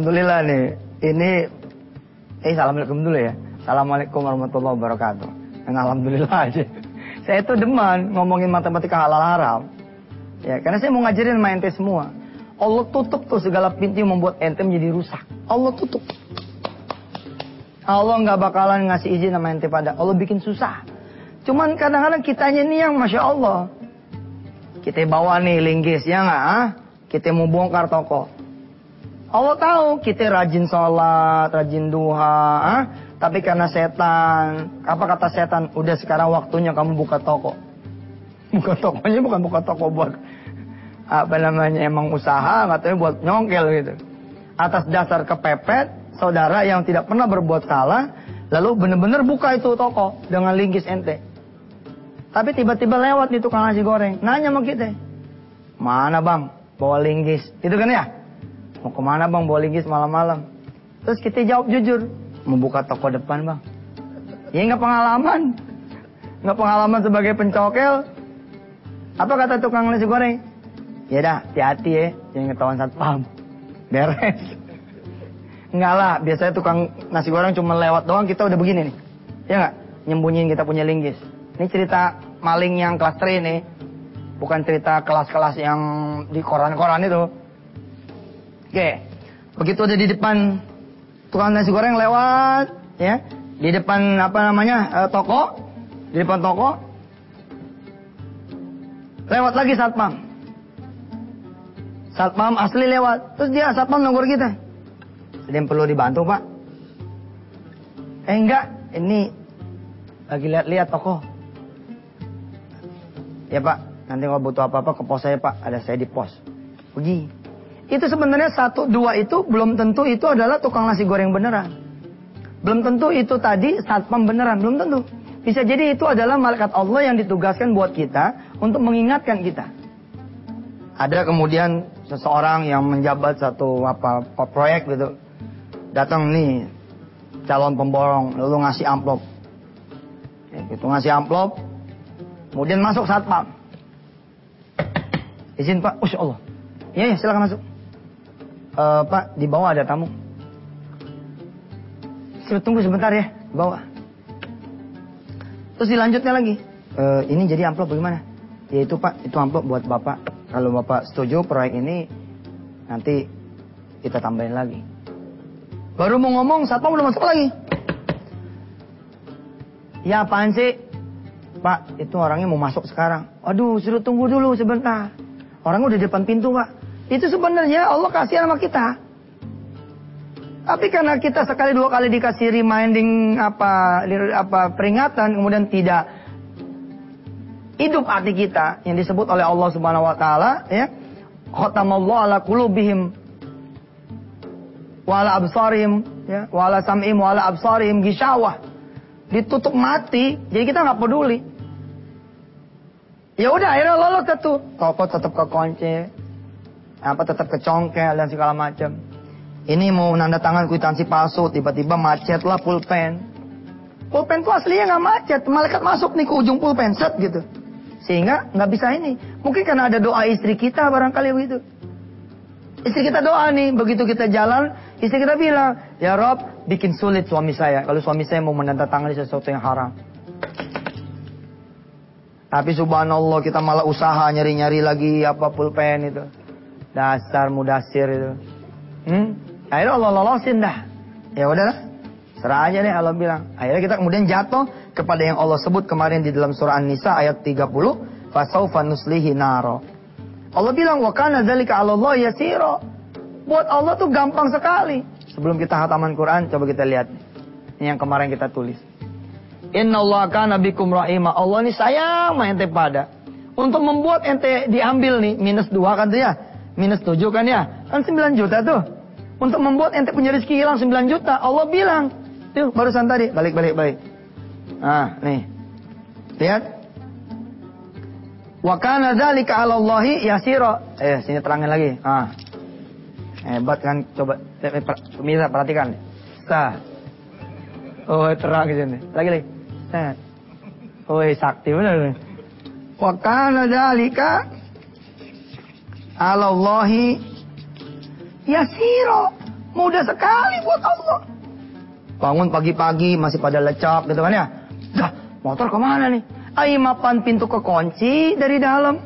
Alhamdulillah nih. Ini eh assalamualaikum dulu ya. Assalamualaikum warahmatullahi wabarakatuh. Dan alhamdulillah aja. Saya itu deman ngomongin matematika halal haram. Ya, karena saya mau ngajarin sama ente semua. Allah tutup tuh segala pintu membuat ente menjadi rusak. Allah tutup. Allah nggak bakalan ngasih izin sama ente pada. Allah bikin susah. Cuman kadang-kadang kitanya nih yang masya Allah. Kita bawa nih linggis ya nggak? Ah? Kita mau bongkar toko. Allah tahu kita rajin sholat, rajin duha. Ah? Tapi karena setan, apa kata setan? Udah sekarang waktunya kamu buka toko. Buka tokonya bukan buka toko buat apa namanya emang usaha, katanya buat nyongkel gitu. Atas dasar kepepet, saudara yang tidak pernah berbuat salah, lalu benar-benar buka itu toko dengan linggis ente. Tapi tiba-tiba lewat di tukang nasi goreng, nanya sama kita, mana bang, bawa linggis, itu kan ya? Mau ke mana bang bawa linggis malam-malam? Terus kita jawab jujur, membuka toko depan bang. Ya nggak pengalaman, nggak pengalaman sebagai pencokel, apa kata tukang nasi goreng? Ya dah, hati-hati ya, jangan ketahuan satpam. Beres. Enggak lah, biasanya tukang nasi goreng cuma lewat doang kita udah begini nih. Ya nggak? Nyembunyiin kita punya linggis. Ini cerita maling yang kelas 3 nih. Bukan cerita kelas-kelas yang di koran-koran itu. Oke. Begitu ada di depan tukang nasi goreng lewat, ya. Di depan apa namanya? eh, toko. Di depan toko, Lewat lagi satpam. Satpam asli lewat. Terus dia satpam nongol kita. Ada yang perlu dibantu pak? Eh enggak, ini lagi lihat-lihat toko. Ya pak, nanti kalau butuh apa-apa ke pos saya pak, ada saya di pos. Pergi. Itu sebenarnya satu dua itu belum tentu itu adalah tukang nasi goreng beneran. Belum tentu itu tadi satpam beneran, belum tentu. Bisa jadi itu adalah malaikat Allah yang ditugaskan buat kita untuk mengingatkan kita. Ada kemudian seseorang yang menjabat satu apa, proyek gitu. Datang nih calon pemborong lalu ngasih amplop. Ya, gitu ngasih amplop. Kemudian masuk satpam. Izin Pak, Masya Allah. Iya, ya, silakan masuk. Eh, Pak, di bawah ada tamu. Tunggu sebentar ya, di bawah. Terus dilanjutnya lagi. E, ini jadi amplop bagaimana? Ya itu Pak, itu amplop buat Bapak. Kalau Bapak setuju proyek ini, nanti kita tambahin lagi. Baru mau ngomong, satpam udah masuk lagi. Ya apaan sih? Pak, itu orangnya mau masuk sekarang. Aduh, suruh tunggu dulu sebentar. Orang udah depan pintu, Pak. Itu sebenarnya Allah kasih sama kita. Tapi karena kita sekali dua kali dikasih reminding apa apa peringatan kemudian tidak hidup hati kita yang disebut oleh Allah Subhanahu wa taala ya. Khatamallahu ala qulubihim wa ala absarihim ya, wa ala sam'ihim wa ala absarihim gishawah. Ditutup mati, jadi kita nggak peduli. Ya udah akhirnya lolos tuh. Toko tetap kekunci. Apa tetap kecongkel dan segala macam. Ini mau nanda tangan kwitansi palsu, tiba-tiba macet lah pulpen. Pulpen tuh aslinya nggak macet, malaikat masuk nih ke ujung pulpen, set gitu. Sehingga nggak bisa ini. Mungkin karena ada doa istri kita barangkali begitu. Istri kita doa nih, begitu kita jalan, istri kita bilang, ya Rob, bikin sulit suami saya. Kalau suami saya mau menandatangani sesuatu yang haram. Tapi subhanallah kita malah usaha nyari-nyari lagi apa pulpen itu. Dasar mudasir itu. Hmm? Akhirnya Allah lolosin dah. Ya udahlah. Serah aja deh Allah bilang. Akhirnya kita kemudian jatuh kepada yang Allah sebut kemarin di dalam surah An-Nisa ayat 30. Fasaufa nuslihi naro. Allah bilang wa kana Allah yasira. Buat Allah tuh gampang sekali. Sebelum kita hataman Quran, coba kita lihat. Ini yang kemarin kita tulis. Inna Allah kana bikum rahimah. Allah ini sayang sama ente pada. Untuk membuat ente diambil nih, minus 2 kan tuh ya. Minus 7 kan ya. Kan 9 juta tuh. Untuk membuat ente punya rezeki hilang 9 juta. Allah bilang. Tuh barusan tadi. Balik, balik, balik. Nah, nih. Lihat. Wa kana dzalika 'ala Allahi yasira. Eh, sini terangin lagi. Ah. Hebat kan? Coba pemirsa perhatikan. Nah. Oh, terang sini. Lagi lagi. Nah. Oh, sakti benar. Wa kana dzalika 'ala Allahi yasira. Mudah sekali buat Allah. Bangun pagi-pagi masih pada lecak gitu kan ya. Dah, motor ke mana nih? Aimapan pintu kekunci dari dalam.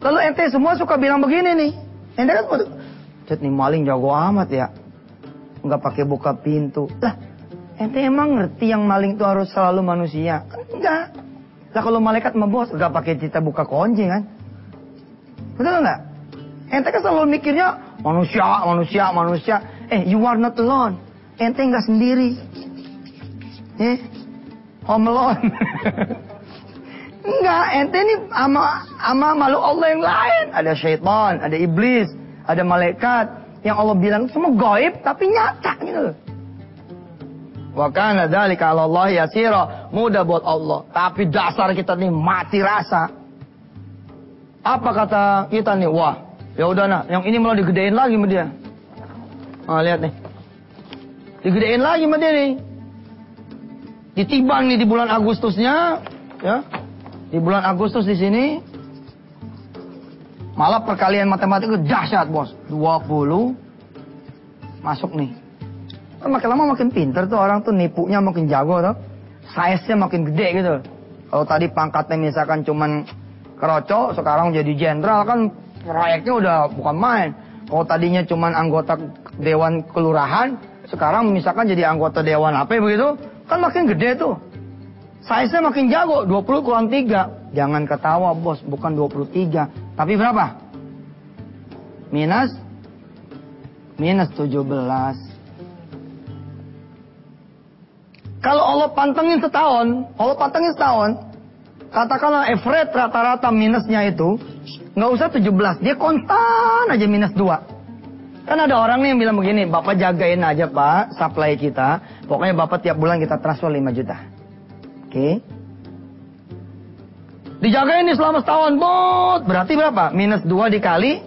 Lalu ente semua suka bilang begini nih. Ente kan Cet nih maling jago amat ya. Enggak pakai buka pintu. Lah, ente emang ngerti yang maling itu harus selalu manusia? enggak. Lah kalau malaikat mah bos enggak pakai kita buka kunci kan? Betul enggak? Ente kan selalu mikirnya manusia, manusia, manusia. Eh, you are not alone. Ente enggak sendiri. Eh, home alone. Enggak, ente ini ama ama malu Allah yang lain. Ada syaitan, ada iblis, ada malaikat yang Allah bilang semua gaib tapi nyata gitu. Wa kana Allah yasira. Mudah buat Allah, tapi dasar kita nih mati rasa. Apa kata kita nih? Wah, ya udah nah, yang ini malah digedein lagi sama dia. Ah, lihat nih. Digedein lagi sama dia nih. Ditibang nih di bulan Agustusnya, ya. Di bulan Agustus di sini malah perkalian matematika dahsyat, Bos. 20 masuk nih. Kan makin lama makin pinter tuh orang tuh nipunya makin jago tuh. Size-nya makin gede gitu. Kalau tadi pangkatnya misalkan cuman keroco, sekarang jadi jenderal kan proyeknya udah bukan main. Kalau tadinya cuman anggota dewan kelurahan, sekarang misalkan jadi anggota dewan apa begitu, kan makin gede tuh. Size-nya makin jago, 20 kurang 3. Jangan ketawa bos, bukan 23. Tapi berapa? Minus? Minus 17. Kalau Allah pantengin setahun, Allah pantengin setahun, katakanlah average rata-rata minusnya itu, nggak usah 17, dia konstan aja minus 2. Kan ada orang nih yang bilang begini, Bapak jagain aja Pak, supply kita, pokoknya Bapak tiap bulan kita transfer 5 juta. Oke. Dijaga ini selama setahun, bot. Berarti berapa? Minus 2 dikali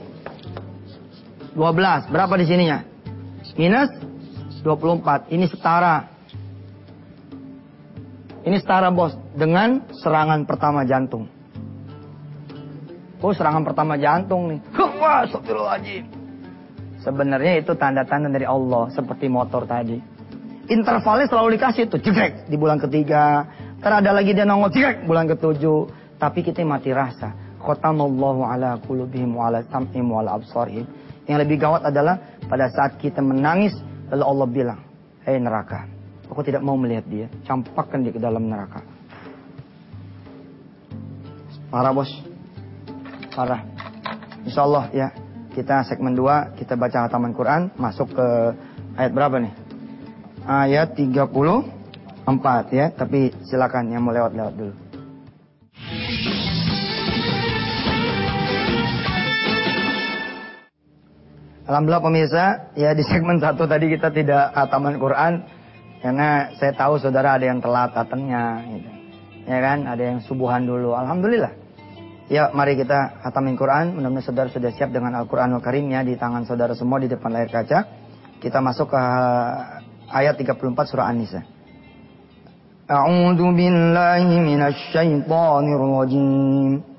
12. Berapa di sininya? Minus 24. Ini setara. Ini setara bos dengan serangan pertama jantung. Oh serangan pertama jantung nih. Wah, astagfirullahaladzim. Sebenarnya itu tanda-tanda dari Allah seperti motor tadi. Intervalnya selalu dikasih tuh jegrek di bulan ketiga, Ntar ada lagi dia nongol cek bulan ketujuh. Tapi kita mati rasa. Khotamallahu ala kulubihim wa ala sam'im wa ala. Yang lebih gawat adalah pada saat kita menangis. Lalu Allah bilang. Hei neraka. Aku tidak mau melihat dia. Campakkan dia ke dalam neraka. Parah bos. Parah. Insya Allah ya. Kita segmen 2. Kita baca hataman Quran. Masuk ke ayat berapa nih? Ayat 30 empat ya, tapi silakan yang mau lewat-lewat dulu. Alhamdulillah pemirsa, ya di segmen satu tadi kita tidak hataman Quran karena saya tahu saudara ada yang telat datangnya, gitu. ya kan? Ada yang subuhan dulu. Alhamdulillah. Ya, mari kita hatamin Quran. Mudah-mudahan saudara sudah siap dengan Al-Quranul Karimnya di tangan saudara semua di depan layar kaca. Kita masuk ke eh, ayat 34 surah An-Nisa. A'udzu billahi minasy syaithanir rajim.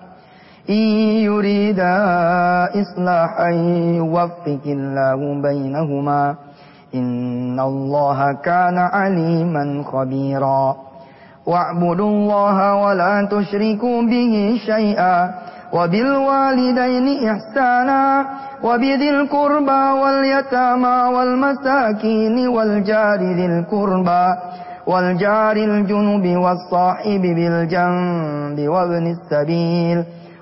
إن يريدا إصلاحا يوفق الله بينهما إن الله كان عليما خبيرا. واعبدوا الله ولا تشركوا به شيئا وبالوالدين إحسانا وبذي القربى واليتامى والمساكين والجار ذي القربى والجار الجنب والصاحب بالجنب وابن السبيل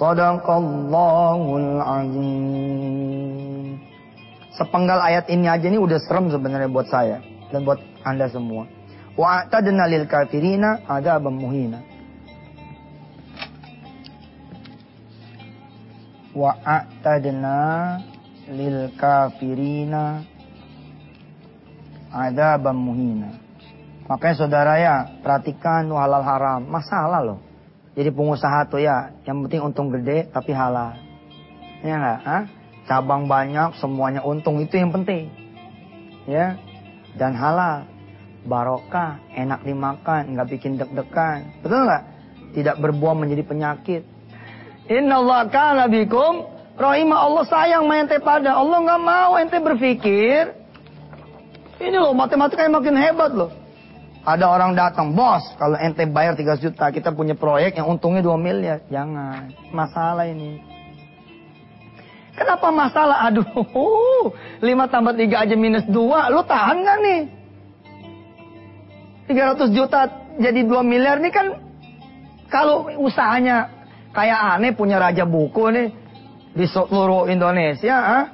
Sadaqallahul azim. Sepenggal ayat ini aja ini udah serem sebenarnya buat saya dan buat Anda semua. Wa atadna lil kafirina adzabam muhina. Wa atadna lil kafirina adzabam muhina. Makanya saudara ya, perhatikan halal haram. Masalah loh. Jadi pengusaha tuh ya, yang penting untung gede tapi halal. Ya enggak? Hah? Cabang banyak, semuanya untung itu yang penting. Ya. Dan halal. Barokah, enak dimakan, nggak bikin deg-degan. Betul nggak? Tidak berbuah menjadi penyakit. Inna Allah kana bikum rahimah Allah sayang main ente pada. Allah nggak mau ente berpikir. Ini loh matematika yang makin hebat loh. Ada orang datang, bos, kalau ente bayar 3 juta, kita punya proyek yang untungnya 2 miliar. Jangan, masalah ini. Kenapa masalah? Aduh, 5 tambah 3 aja minus 2, lu tahan gak nih? 300 juta jadi 2 miliar nih kan, kalau usahanya kayak aneh punya raja buku nih, di seluruh Indonesia, ah?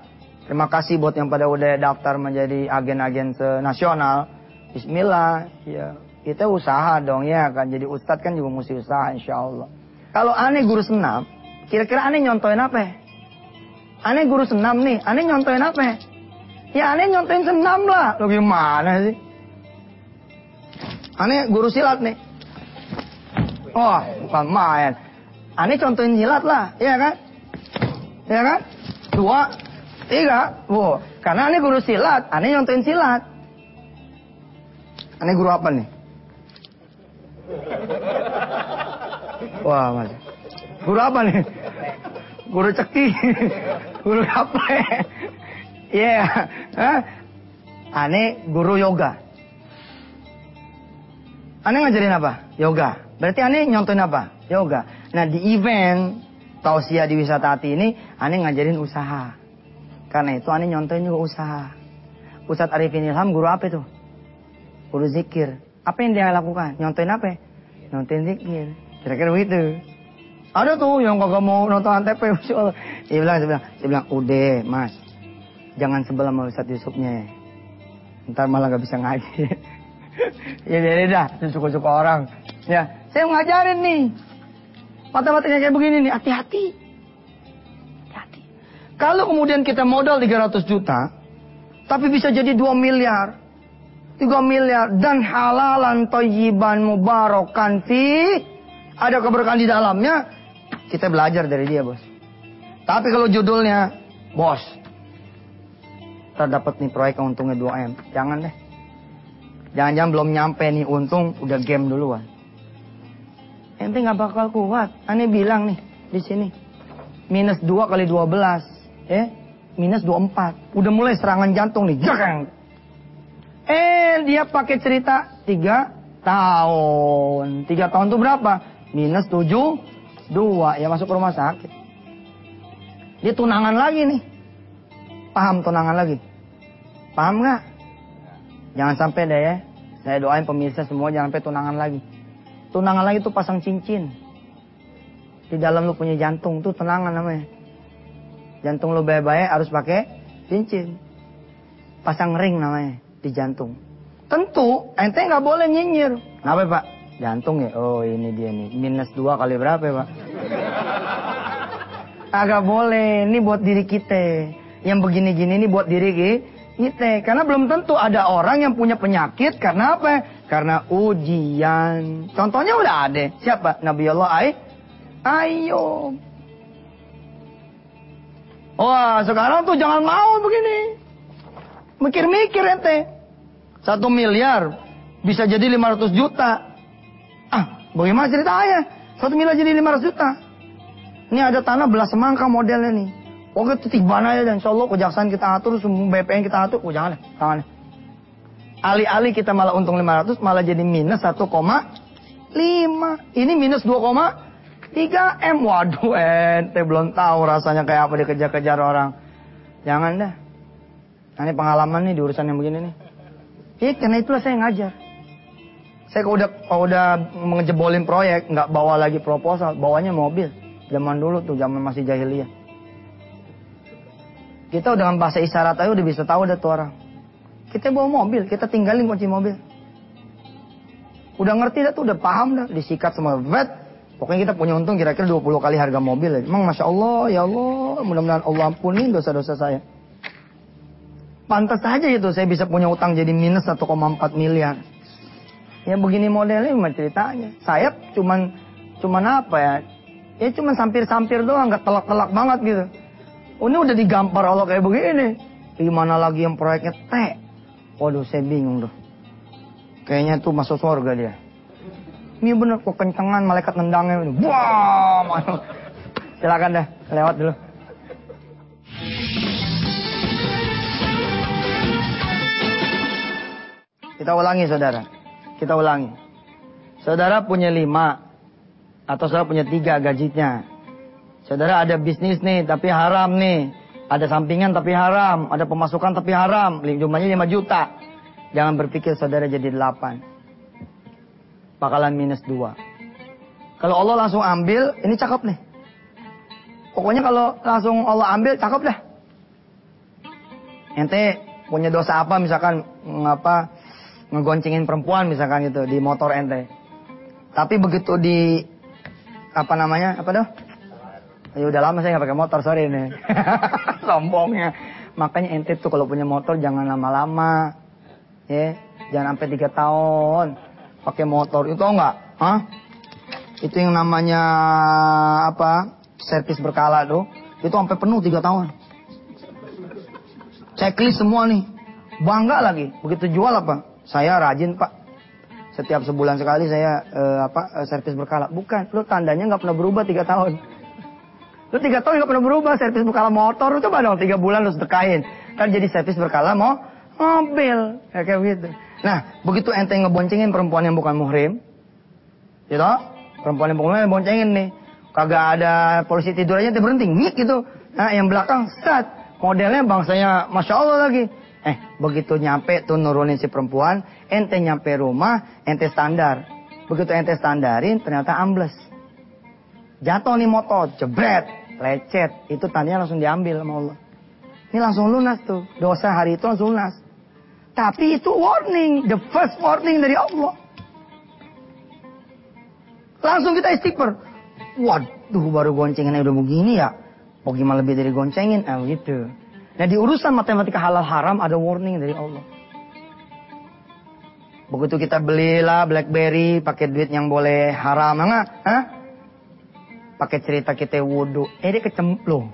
Terima kasih buat yang pada udah daftar menjadi agen-agen nasional Bismillah, ya kita usaha dong ya kan. Jadi ustadz kan juga mesti usaha insya Allah. Kalau aneh guru senam, kira-kira aneh nyontoin apa? Aneh guru senam nih, aneh nyontoin apa? Ya aneh nyontoin senam lah. Lo gimana sih? Aneh guru silat nih. Oh, bukan main. Aneh contohin silat lah, iya kan? Iya kan? Dua, tiga. Wow. Karena aneh guru silat, aneh nyontoin silat. Aneh guru apa nih? Wah, mas. Guru apa nih? Guru ceki. guru apa ya? Iya. Yeah. Aneh guru yoga. Aneh ngajarin apa? Yoga. Berarti aneh nyontoin apa? Yoga. Nah di event tausiah di wisata hati ini, aneh ngajarin usaha. Karena itu aneh nyontoin juga usaha. Ustadz Arifin Ilham guru apa itu? Guru zikir. Apa yang dia lakukan? Nyontoin apa? Nyontoin zikir. Kira-kira begitu. Ada tuh yang kagak mau nonton antep. Dia bilang, dia bilang, dia bilang, udah mas. Jangan sebelah sama Ustadz Yusufnya. Ntar malah gak bisa ngaji. ya biarin dah, suka-suka orang. Ya, saya ngajarin nih. Mata-matanya kayak begini nih, hati-hati. Hati-hati. Kalau kemudian kita modal 300 juta, tapi bisa jadi 2 miliar. 3 miliar dan halalan toyiban mubarakan fi. Ada keberkahan di dalamnya. Kita belajar dari dia bos. Tapi kalau judulnya bos kita dapat nih proyek untungnya 2 m. Jangan deh. Jangan-jangan belum nyampe nih untung udah game duluan. Ente nggak bakal kuat. Aneh bilang nih di sini minus 2 kali 12 ya minus 24 udah mulai serangan jantung nih jangan Eh, dia pakai cerita tiga tahun. Tiga tahun itu berapa? Minus tujuh, dua. Ya masuk rumah sakit. Dia tunangan lagi nih. Paham tunangan lagi? Paham nggak? Jangan sampai deh ya. Saya doain pemirsa semua jangan sampai tunangan lagi. Tunangan lagi tuh pasang cincin. Di dalam lu punya jantung tuh tunangan namanya. Jantung lu baik-baik harus pakai cincin. Pasang ring namanya di jantung. Tentu ente nggak boleh nyinyir. Kenapa pak? Jantung ya? Oh ini dia nih. Minus dua kali berapa ya pak? Agak boleh. Ini buat diri kita. Yang begini-gini ini buat diri kita. Karena belum tentu ada orang yang punya penyakit. Karena apa? Karena ujian. Contohnya udah ada. Siapa? Nabi Allah Ay Ayo. Wah sekarang tuh jangan mau begini. Mikir-mikir ente. Satu miliar bisa jadi 500 juta. Ah, bagaimana ceritanya? Satu miliar jadi 500 juta. Ini ada tanah belas semangka modelnya nih. Oke itu tiba aja dan insya kejaksaan kita atur, semua BPN kita atur. Oh jangan deh, jangan deh. Alih-alih kita malah untung 500, malah jadi minus 1,5. Ini minus 2,3 M. Waduh ente belum tahu rasanya kayak apa dikejar-kejar orang. Jangan dah. Nah, ini pengalaman nih di urusan yang begini nih. Iya karena itulah saya ngajar. Saya kalau udah kalau udah mengejebolin proyek, nggak bawa lagi proposal, bawanya mobil. Zaman dulu tuh, zaman masih jahiliyah. Kita dengan bahasa isyarat aja udah bisa tahu deh tuh orang. Kita bawa mobil, kita tinggalin kunci mobil. Udah ngerti dah tuh, udah paham dah, disikat semua vet. Pokoknya kita punya untung kira-kira 20 kali harga mobil. Emang Masya Allah, ya Allah, mudah-mudahan Allah ampuni dosa-dosa saya. Pantas saja itu saya bisa punya utang jadi minus 1,4 miliar. Ya begini modelnya cuma ceritanya. Saya cuman cuman apa ya? Ya cuman sampir-sampir doang, nggak telak-telak banget gitu. Oh, ini udah digampar Allah kayak begini. Gimana lagi yang proyeknya T? Waduh, saya bingung tuh. Kayaknya tuh masuk surga dia. Ini bener kok kencengan malaikat nendangnya. Wah, silakan deh, lewat dulu. Kita ulangi saudara. Kita ulangi. Saudara punya lima. Atau saudara punya tiga gajinya. Saudara ada bisnis nih tapi haram nih. Ada sampingan tapi haram. Ada pemasukan tapi haram. Jumlahnya lima juta. Jangan berpikir saudara jadi delapan. Bakalan minus dua. Kalau Allah langsung ambil, ini cakep nih. Pokoknya kalau langsung Allah ambil, cakep dah. Ente punya dosa apa misalkan ngapa ngegoncengin perempuan misalkan gitu di motor ente. Tapi begitu di apa namanya? Apa dah? Ya udah lama saya nggak pakai motor, sorry nih. Sombongnya. Makanya ente tuh kalau punya motor jangan lama-lama. Ya, jangan sampai tiga tahun pakai motor. Itu enggak? Hah? Itu yang namanya apa? Servis berkala tuh. Itu sampai penuh tiga tahun. Checklist semua nih. Bangga lagi. Begitu jual apa? Saya rajin pak. Setiap sebulan sekali saya uh, apa uh, servis berkala. Bukan, lu tandanya nggak pernah berubah tiga tahun. Lu tiga tahun nggak pernah berubah servis berkala motor. Lu coba dong tiga bulan lu sedekain. Kan jadi servis berkala mau mobil. Ya, kayak begitu. Nah, begitu ente ngeboncengin perempuan yang bukan muhrim. Gitu. Perempuan yang bukan muhrim boncengin nih. Kagak ada polisi tidur aja berhenti. Ngik gitu. Nah, yang belakang start. Modelnya bangsanya Masya Allah lagi. Eh, begitu nyampe tuh nurunin si perempuan, ente nyampe rumah, ente standar. Begitu ente standarin, ternyata ambles. Jatuh nih motor, jebret, lecet. Itu tandanya langsung diambil sama Allah. Ini langsung lunas tuh. Dosa hari itu langsung lunas. Tapi itu warning, the first warning dari Allah. Langsung kita istighfar. Waduh, baru goncengannya udah begini ya. Gimana lebih dari goncengin? Ah, gitu. Nah di urusan matematika halal haram ada warning dari Allah. Begitu kita belilah BlackBerry pakai duit yang boleh haram, enggak? Hah? Pakai cerita kita wudhu, eh dia kecemplung.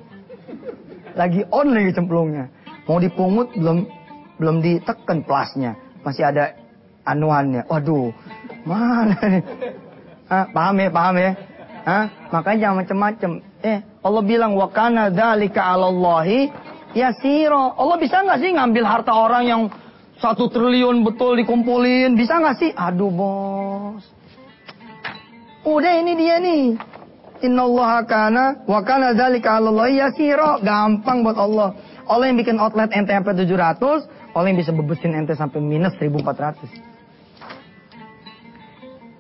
Lagi on lagi cemplungnya. Mau dipungut belum belum ditekan plusnya. Masih ada anuannya. Waduh, mana nih? Hah? Paham ya, paham ya? Hah? Makanya jangan macem-macem. Eh, Allah bilang wa kana dzalika 'alallahi Ya siro. Allah bisa nggak sih ngambil harta orang yang satu triliun betul dikumpulin? Bisa nggak sih? Aduh bos. Udah ini dia nih. Innallaha kana wa kana dzalika 'ala yasira. Gampang buat Allah. Allah yang bikin outlet ente sampai 700, Allah yang bisa bebesin ente sampai minus 1400.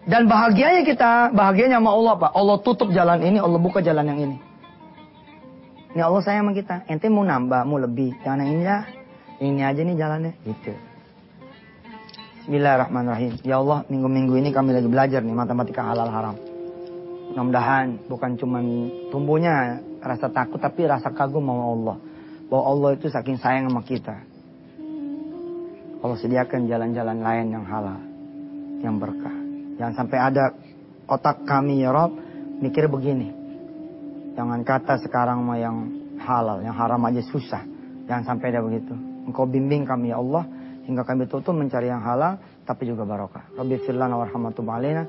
Dan bahagianya kita, bahagianya sama Allah Pak. Allah tutup jalan ini, Allah buka jalan yang ini. Ini Allah sayang sama kita. Ente mau nambah, mau lebih. Jangan yang ini lah. Ini aja nih jalannya. Gitu. Bismillahirrahmanirrahim. Ya Allah, minggu-minggu ini kami lagi belajar nih matematika halal haram. Mudah-mudahan bukan cuma tumbuhnya rasa takut, tapi rasa kagum sama Allah. Bahwa Allah itu saking sayang sama kita. Allah sediakan jalan-jalan lain yang halal. Yang berkah. Jangan sampai ada otak kami ya Rob mikir begini. Jangan kata sekarang mah yang halal, yang haram aja susah. Jangan sampai ada begitu. Engkau bimbing kami ya Allah hingga kami tutup mencari yang halal tapi juga barokah. Rabbi firlana warhamatu alaina.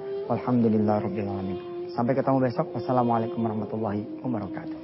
Sampai ketemu besok. Wassalamualaikum warahmatullahi wabarakatuh.